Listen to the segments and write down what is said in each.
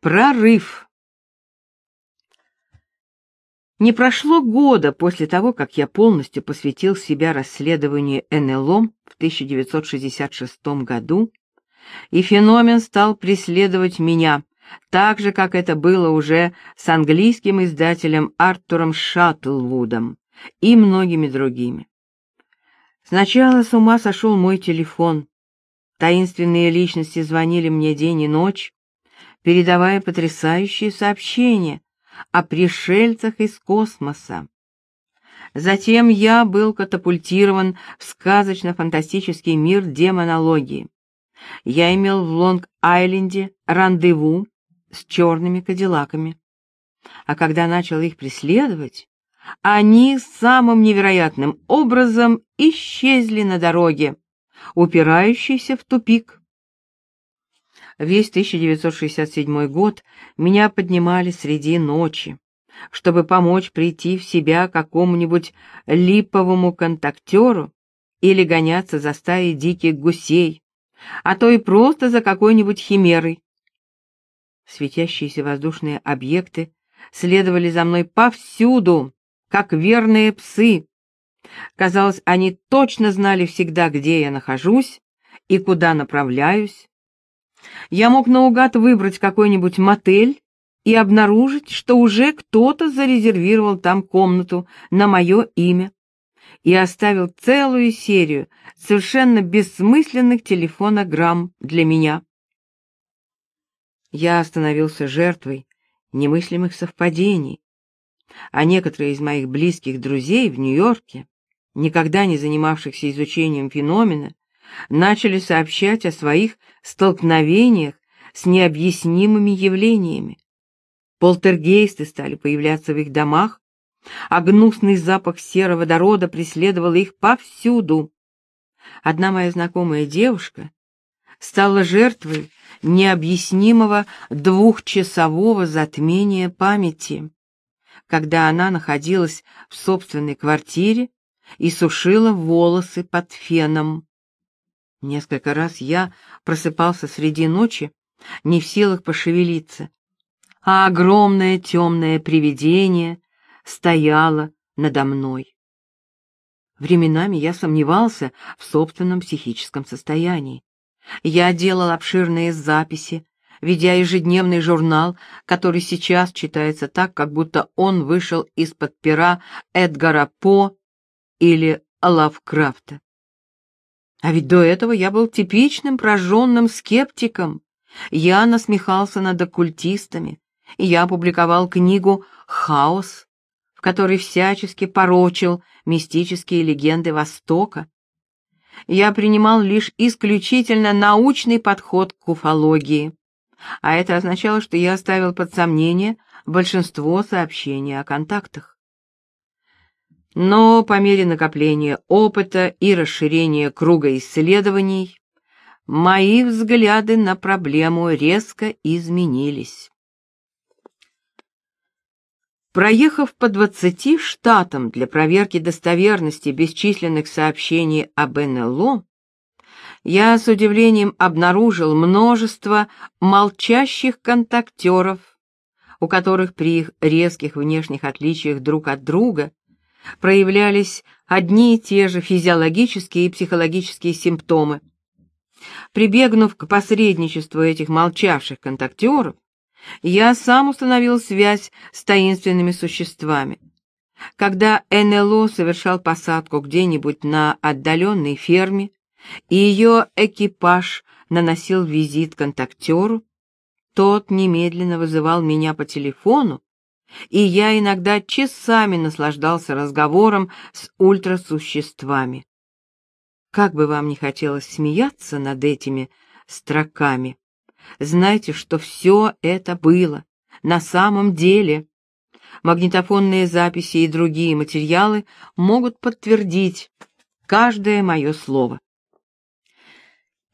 Прорыв. Не прошло года после того, как я полностью посвятил себя расследованию НЛО в 1966 году, и феномен стал преследовать меня, так же, как это было уже с английским издателем Артуром Шаттлвудом и многими другими. Сначала с ума сошел мой телефон. Таинственные личности звонили мне день и ночь, передавая потрясающие сообщения о пришельцах из космоса. Затем я был катапультирован в сказочно-фантастический мир демонологии. Я имел в Лонг-Айленде рандеву с черными кадиллаками. А когда начал их преследовать, они самым невероятным образом исчезли на дороге, упирающейся в тупик. Весь 1967 год меня поднимали среди ночи, чтобы помочь прийти в себя какому-нибудь липовому контактеру или гоняться за стаей диких гусей, а то и просто за какой-нибудь химерой. Светящиеся воздушные объекты следовали за мной повсюду, как верные псы. Казалось, они точно знали всегда, где я нахожусь и куда направляюсь, я мог наугад выбрать какой-нибудь мотель и обнаружить, что уже кто-то зарезервировал там комнату на мое имя и оставил целую серию совершенно бессмысленных телефонограмм для меня. Я становился жертвой немыслимых совпадений, а некоторые из моих близких друзей в Нью-Йорке, никогда не занимавшихся изучением феномена, начали сообщать о своих столкновениях с необъяснимыми явлениями. Полтергейсты стали появляться в их домах, а гнусный запах сероводорода преследовал их повсюду. Одна моя знакомая девушка стала жертвой необъяснимого двухчасового затмения памяти, когда она находилась в собственной квартире и сушила волосы под феном. Несколько раз я просыпался среди ночи, не в силах пошевелиться, а огромное темное привидение стояло надо мной. Временами я сомневался в собственном психическом состоянии. Я делал обширные записи, ведя ежедневный журнал, который сейчас читается так, как будто он вышел из-под пера Эдгара По или Лавкрафта. А ведь до этого я был типичным прожженным скептиком. Я насмехался над оккультистами. Я опубликовал книгу «Хаос», в которой всячески порочил мистические легенды Востока. Я принимал лишь исключительно научный подход к уфологии, а это означало, что я оставил под сомнение большинство сообщений о контактах. Но по мере накопления опыта и расширения круга исследований, мои взгляды на проблему резко изменились. Проехав по 20 штатам для проверки достоверности бесчисленных сообщений об НЛО, я с удивлением обнаружил множество молчащих контактеров, у которых при их резких внешних отличиях друг от друга проявлялись одни и те же физиологические и психологические симптомы. Прибегнув к посредничеству этих молчавших контактеров, я сам установил связь с таинственными существами. Когда НЛО совершал посадку где-нибудь на отдаленной ферме, и ее экипаж наносил визит контактеру, тот немедленно вызывал меня по телефону и я иногда часами наслаждался разговором с ультрасуществами. Как бы вам ни хотелось смеяться над этими строками, знайте, что все это было на самом деле. Магнитофонные записи и другие материалы могут подтвердить каждое мое слово.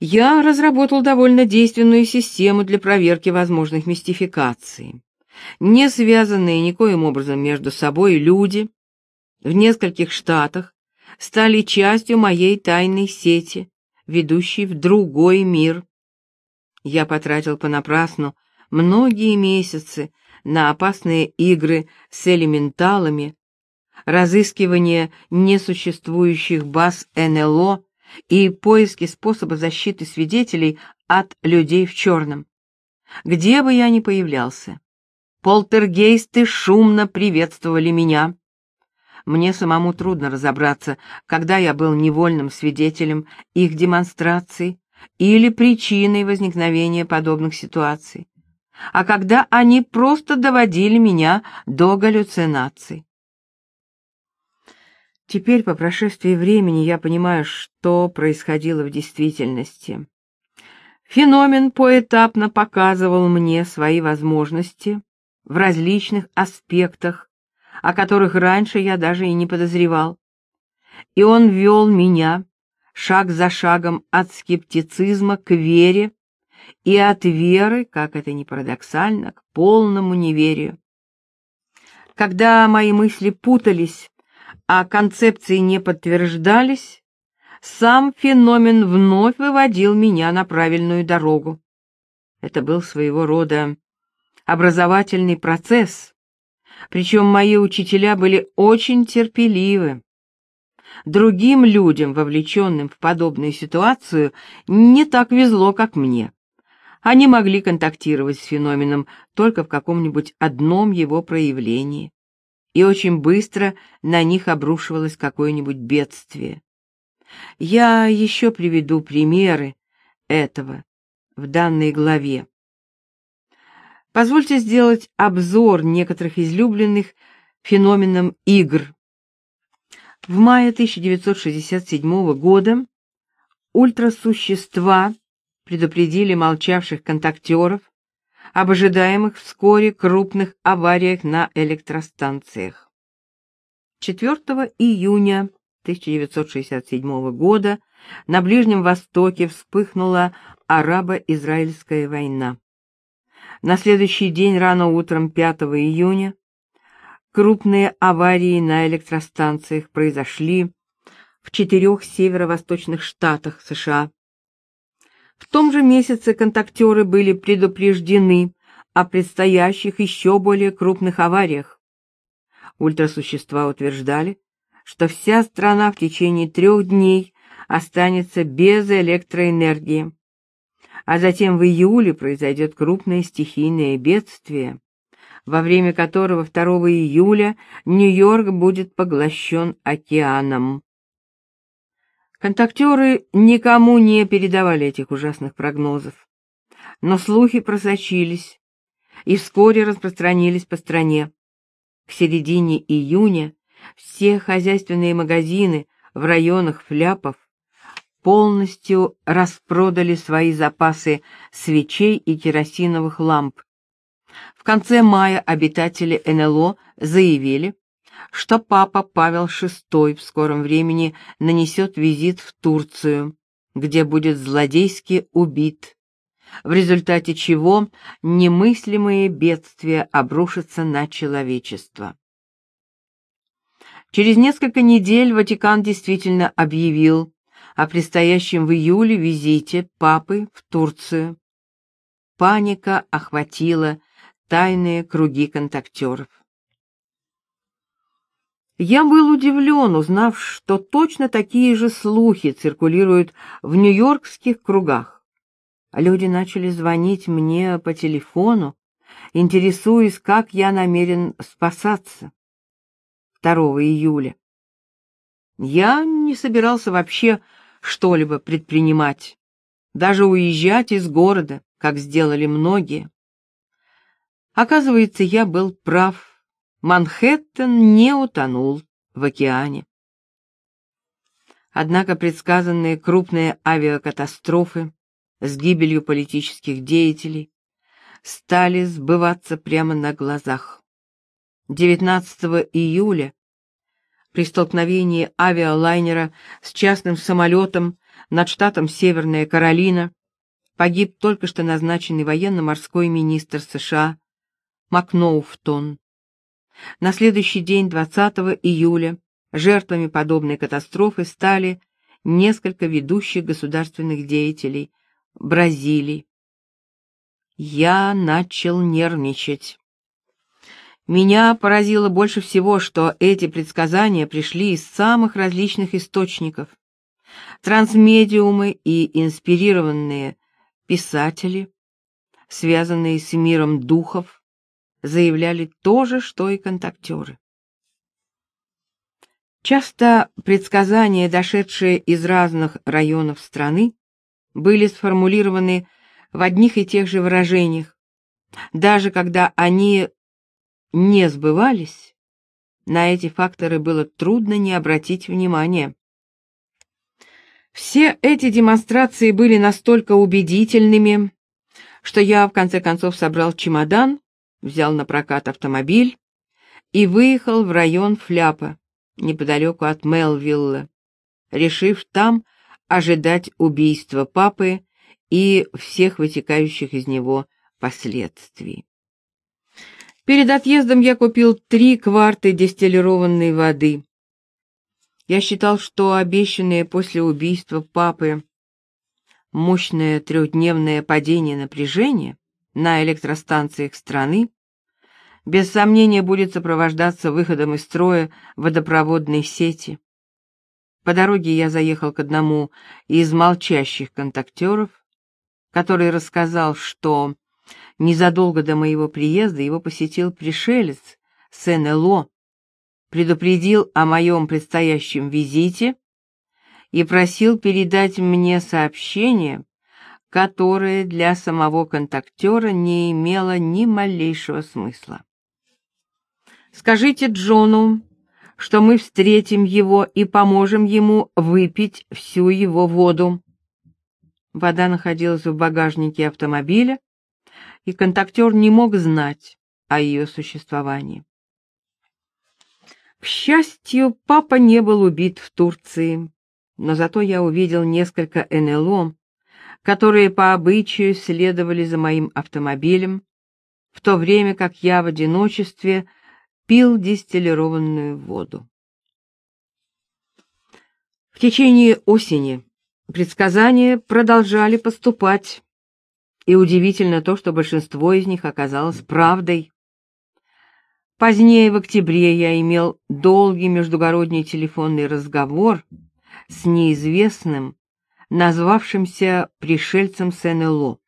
Я разработал довольно действенную систему для проверки возможных мистификаций не связанные никоим образом между собой люди в нескольких штатах стали частью моей тайной сети, ведущей в другой мир. Я потратил понапрасну многие месяцы на опасные игры с элементалами, разыскивание несуществующих баз НЛО и поиски способа защиты свидетелей от людей в черном. Где бы я ни появлялся, полтергейсты шумно приветствовали меня. Мне самому трудно разобраться, когда я был невольным свидетелем их демонстраций или причиной возникновения подобных ситуаций, а когда они просто доводили меня до галлюцинаций. Теперь, по прошествии времени, я понимаю, что происходило в действительности. Феномен поэтапно показывал мне свои возможности в различных аспектах, о которых раньше я даже и не подозревал. И он вел меня шаг за шагом от скептицизма к вере и от веры, как это ни парадоксально, к полному неверию. Когда мои мысли путались, а концепции не подтверждались, сам феномен вновь выводил меня на правильную дорогу. Это был своего рода образовательный процесс, причем мои учителя были очень терпеливы. Другим людям, вовлеченным в подобную ситуацию, не так везло, как мне. Они могли контактировать с феноменом только в каком-нибудь одном его проявлении и очень быстро на них обрушивалось какое-нибудь бедствие. Я еще приведу примеры этого в данной главе. Позвольте сделать обзор некоторых излюбленных феноменом игр. В мае 1967 года ультрасущества предупредили молчавших контактеров об ожидаемых вскоре крупных авариях на электростанциях. 4 июня 1967 года на Ближнем Востоке вспыхнула арабо-израильская война. На следующий день рано утром 5 июня крупные аварии на электростанциях произошли в четырех северо-восточных штатах США. В том же месяце контактеры были предупреждены о предстоящих еще более крупных авариях. Ультрасущества утверждали, что вся страна в течение трех дней останется без электроэнергии, а затем в июле произойдет крупное стихийное бедствие, во время которого 2 июля Нью-Йорк будет поглощен океаном. Контактеры никому не передавали этих ужасных прогнозов. Но слухи просочились и вскоре распространились по стране. К середине июня все хозяйственные магазины в районах фляпов полностью распродали свои запасы свечей и керосиновых ламп. В конце мая обитатели НЛО заявили, что папа Павел VI в скором времени нанесет визит в Турцию, где будет злодейски убит, в результате чего немыслимые бедствия обрушатся на человечество. Через несколько недель Ватикан действительно объявил о предстоящем в июле визите папы в Турцию. Паника охватила тайные круги контактеров. Я был удивлен, узнав, что точно такие же слухи циркулируют в нью-йоркских кругах. Люди начали звонить мне по телефону, интересуясь, как я намерен спасаться. 2 июля. Я не собирался вообще что-либо предпринимать, даже уезжать из города, как сделали многие. Оказывается, я был прав. Манхэттен не утонул в океане. Однако предсказанные крупные авиакатастрофы с гибелью политических деятелей стали сбываться прямо на глазах. 19 июля при столкновении авиалайнера с частным самолетом над штатом Северная Каролина погиб только что назначенный военно-морской министр США Макноуфтон. На следующий день, 20 июля, жертвами подобной катастрофы стали несколько ведущих государственных деятелей Бразилии. я начал нервничать. Меня поразило больше всего, что эти предсказания пришли из самых различных источников. Трансмедиумы и инспирированные писатели, связанные с миром духов, заявляли то же, что и контактеры. Часто предсказания, дошедшие из разных районов страны, были сформулированы в одних и тех же выражениях. Даже когда они не сбывались, на эти факторы было трудно не обратить внимания. Все эти демонстрации были настолько убедительными, что я в конце концов собрал чемодан, взял на прокат автомобиль и выехал в район Фляпа, неподалеку от Мелвилла, решив там ожидать убийства папы и всех вытекающих из него последствий. Перед отъездом я купил три кварты дистиллированной воды. Я считал, что обещанное после убийства папы мощное трехдневное падение напряжения на электростанциях страны без сомнения будет сопровождаться выходом из строя водопроводной сети. По дороге я заехал к одному из молчащих контактеров, который рассказал, что незадолго до моего приезда его посетил пришелец с НЛО, предупредил о моем предстоящем визите и просил передать мне сообщение, которое для самого контактера не имело ни малейшего смысла. Скажите Джону, что мы встретим его и поможем ему выпить всю его воду. Вода находилась в багажнике автомобиля, и контактер не мог знать о ее существовании. К счастью, папа не был убит в Турции, но зато я увидел несколько НЛО, которые по обычаю следовали за моим автомобилем, в то время как я в одиночестве пил дистиллированную воду. В течение осени предсказания продолжали поступать, и удивительно то, что большинство из них оказалось правдой. Позднее, в октябре, я имел долгий междугородний телефонный разговор с неизвестным, назвавшимся пришельцем с НЛО.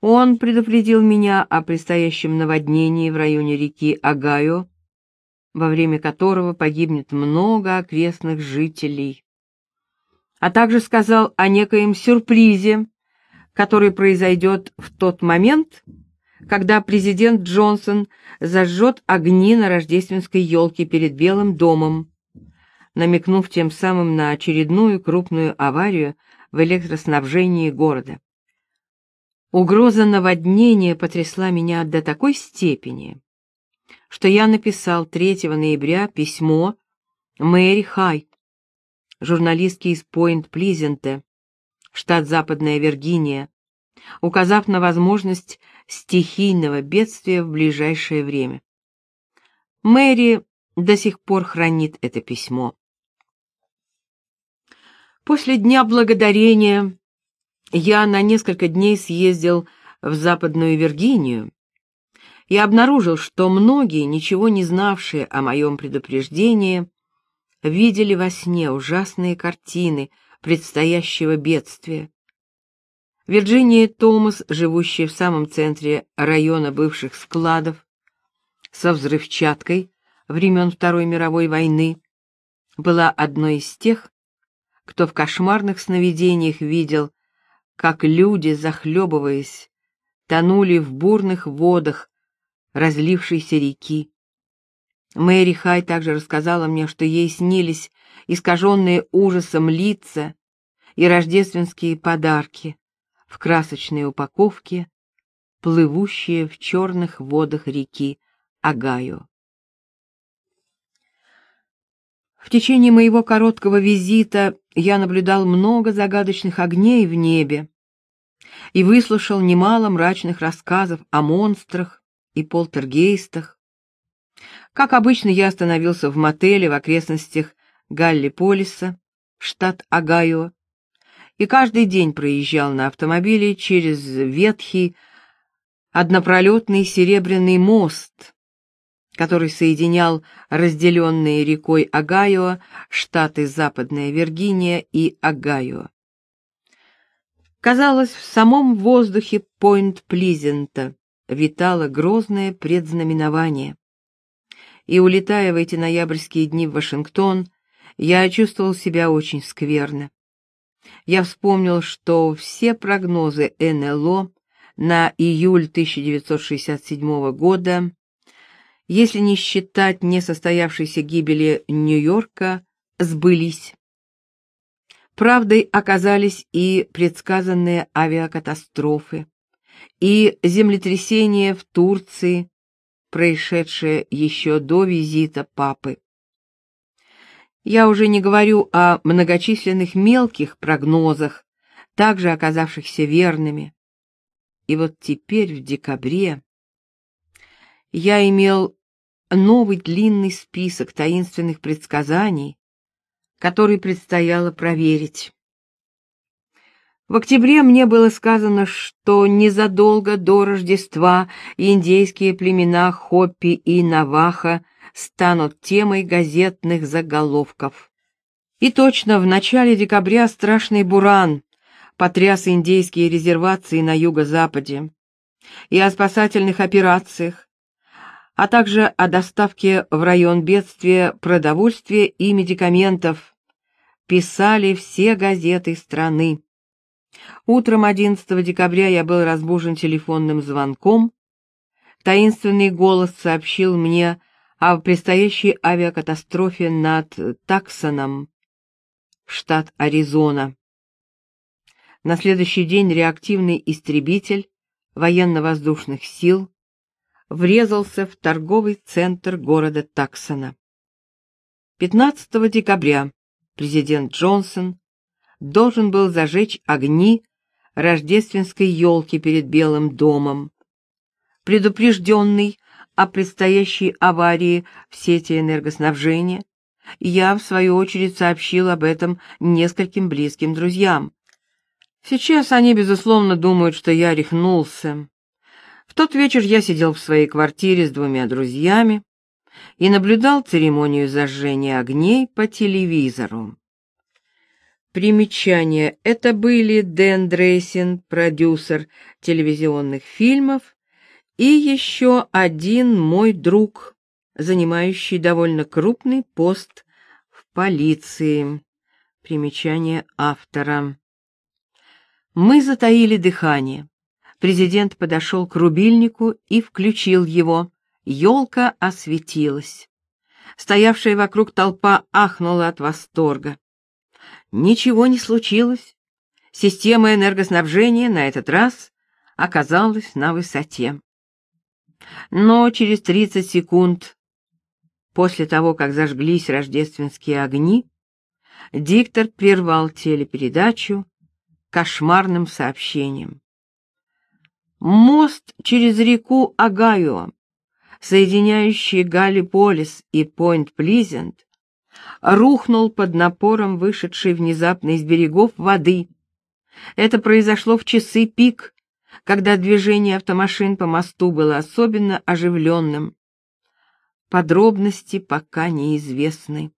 Он предупредил меня о предстоящем наводнении в районе реки Агайо, во время которого погибнет много окрестных жителей, а также сказал о некоем сюрпризе, который произойдет в тот момент, когда президент Джонсон зажжет огни на рождественской елке перед Белым домом, намекнув тем самым на очередную крупную аварию в электроснабжении города. Угроза наводнения потрясла меня до такой степени, что я написал 3 ноября письмо Мэри Хай, журналистке из Пойнт-Плизенте, штат Западная Виргиния, указав на возможность стихийного бедствия в ближайшее время. Мэри до сих пор хранит это письмо. После Дня Благодарения я на несколько дней съездил в Западную Виргинию и обнаружил, что многие, ничего не знавшие о моем предупреждении, видели во сне ужасные картины предстоящего бедствия. Вирджиния Томас, живущая в самом центре района бывших складов, со взрывчаткой времен Второй мировой войны, была одной из тех, кто в кошмарных сновидениях видел как люди, захлебываясь, тонули в бурных водах разлившейся реки. Мэри Хай также рассказала мне, что ей снились искаженные ужасом лица и рождественские подарки в красочной упаковке, плывущие в черных водах реки Агаю. В течение моего короткого визита я наблюдал много загадочных огней в небе и выслушал немало мрачных рассказов о монстрах и полтергейстах. Как обычно, я остановился в мотеле в окрестностях Галлиполиса, штат Огайо, и каждый день проезжал на автомобиле через ветхий однопролетный серебряный мост, который соединял разделенные рекой Огайо штаты Западная Виргиния и Огайо. Казалось, в самом воздухе Пойнт-Плизента витало грозное предзнаменование. И, улетая в эти ноябрьские дни в Вашингтон, я чувствовал себя очень скверно. Я вспомнил, что все прогнозы НЛО на июль 1967 года, если не считать несостоявшейся гибели Нью-Йорка, сбылись. Правдой оказались и предсказанные авиакатастрофы, и землетрясение в Турции, происшедшее еще до визита папы. Я уже не говорю о многочисленных мелких прогнозах, также оказавшихся верными. И вот теперь, в декабре, я имел новый длинный список таинственных предсказаний, который предстояло проверить. В октябре мне было сказано, что незадолго до Рождества индейские племена Хоппи и Наваха станут темой газетных заголовков. И точно в начале декабря страшный буран потряс индейские резервации на юго-западе, и о спасательных операциях, а также о доставке в район бедствия продовольствия и медикаментов, писали все газеты страны. Утром 11 декабря я был разбужен телефонным звонком. Таинственный голос сообщил мне о предстоящей авиакатастрофе над Таксоном, штат Аризона. На следующий день реактивный истребитель военно-воздушных сил врезался в торговый центр города Таксона. 15 декабря президент Джонсон должен был зажечь огни рождественской елки перед Белым домом. Предупрежденный о предстоящей аварии в сети энергоснабжения, я, в свою очередь, сообщил об этом нескольким близким друзьям. Сейчас они, безусловно, думают, что я рехнулся. В тот вечер я сидел в своей квартире с двумя друзьями и наблюдал церемонию зажжения огней по телевизору. Примечание. Это были Дэн Дрейсин, продюсер телевизионных фильмов, и еще один мой друг, занимающий довольно крупный пост в полиции. Примечание автора. Мы затаили дыхание. Президент подошел к рубильнику и включил его. Елка осветилась. Стоявшая вокруг толпа ахнула от восторга. Ничего не случилось. Система энергоснабжения на этот раз оказалась на высоте. Но через 30 секунд после того, как зажглись рождественские огни, диктор прервал телепередачу кошмарным сообщением. Мост через реку Агайо, соединяющий Галлиполис и Пойнт-Плизент, рухнул под напором вышедшей внезапно из берегов воды. Это произошло в часы пик, когда движение автомашин по мосту было особенно оживленным. Подробности пока неизвестны.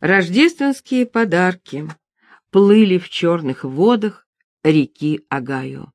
Рождественские подарки плыли в черных водах реки Агаю.